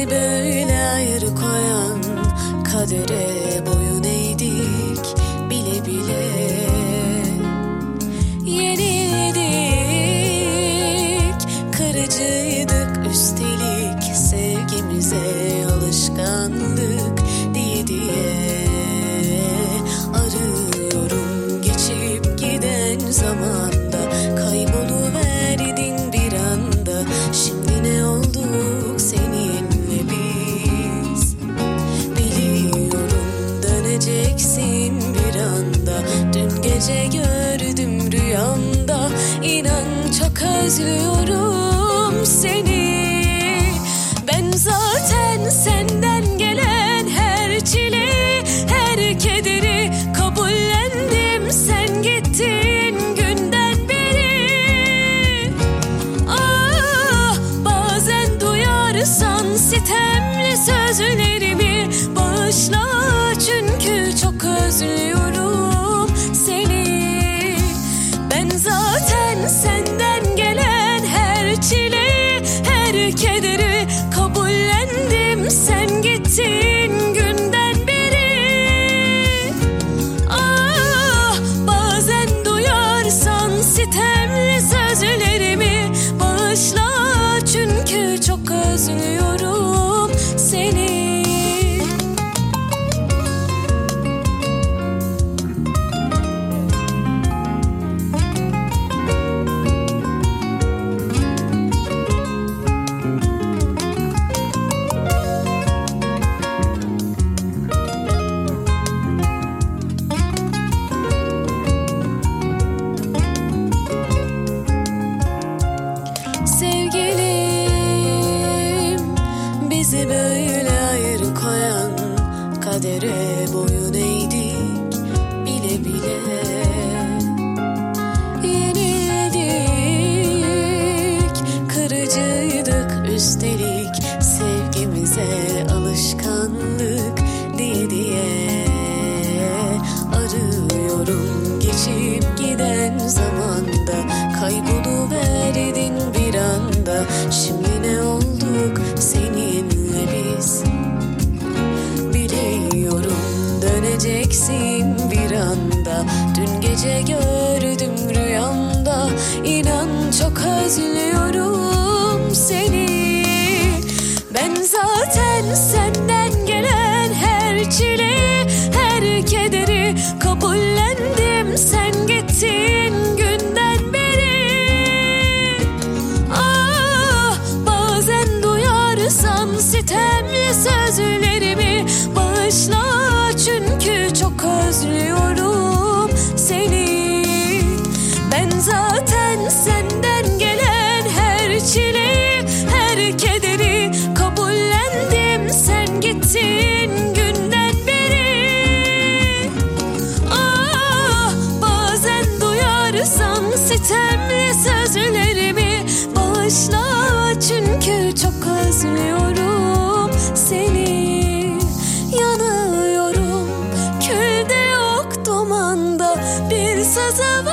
bizi böyle ayrı koyan kadere boyun eğdik bile bile. Yenildik kırıcıydı anda Dün gece gördüm rüyamda. İnan çok özlüyorum seni. Ben zaten senden gelen her çile Her kederi kabullendim. Sen gittin günden beri. Ah bazen duyarsan sitemli sözlerimi Bağışla çünkü çok özlüyorum senden gelen her çile Her kederi kabullendim. Sen gittin günden beri. Ah bazen duyarsan sitemli sözlerimi Bağışla. Çünkü çok özlüyorum Sevgilim. Bizi böyle ayrı koyan kadere boyun eğdik bile bile. Yenildik kırıcıydık üstelik sevgimize alışkanlık diye diye. Arıyorum geçip giden zamanda gece gördüm rüyamda. İnan çok özlüyorum seni. Ben zaten senden gelen her çile Her kederi kabullendim. Sen gittin günden beri. Ah bazen duyarsan sitemli sözlerimi zaten senden gelen her çile Her kederi kabullendim. Sen gittin günden beri. Ah bazen duyarsan sitemli sözlerimi Bağışla. Çünkü çok özlüyorum seni. Yanıyorum külde yok dumanda. Bir sızı var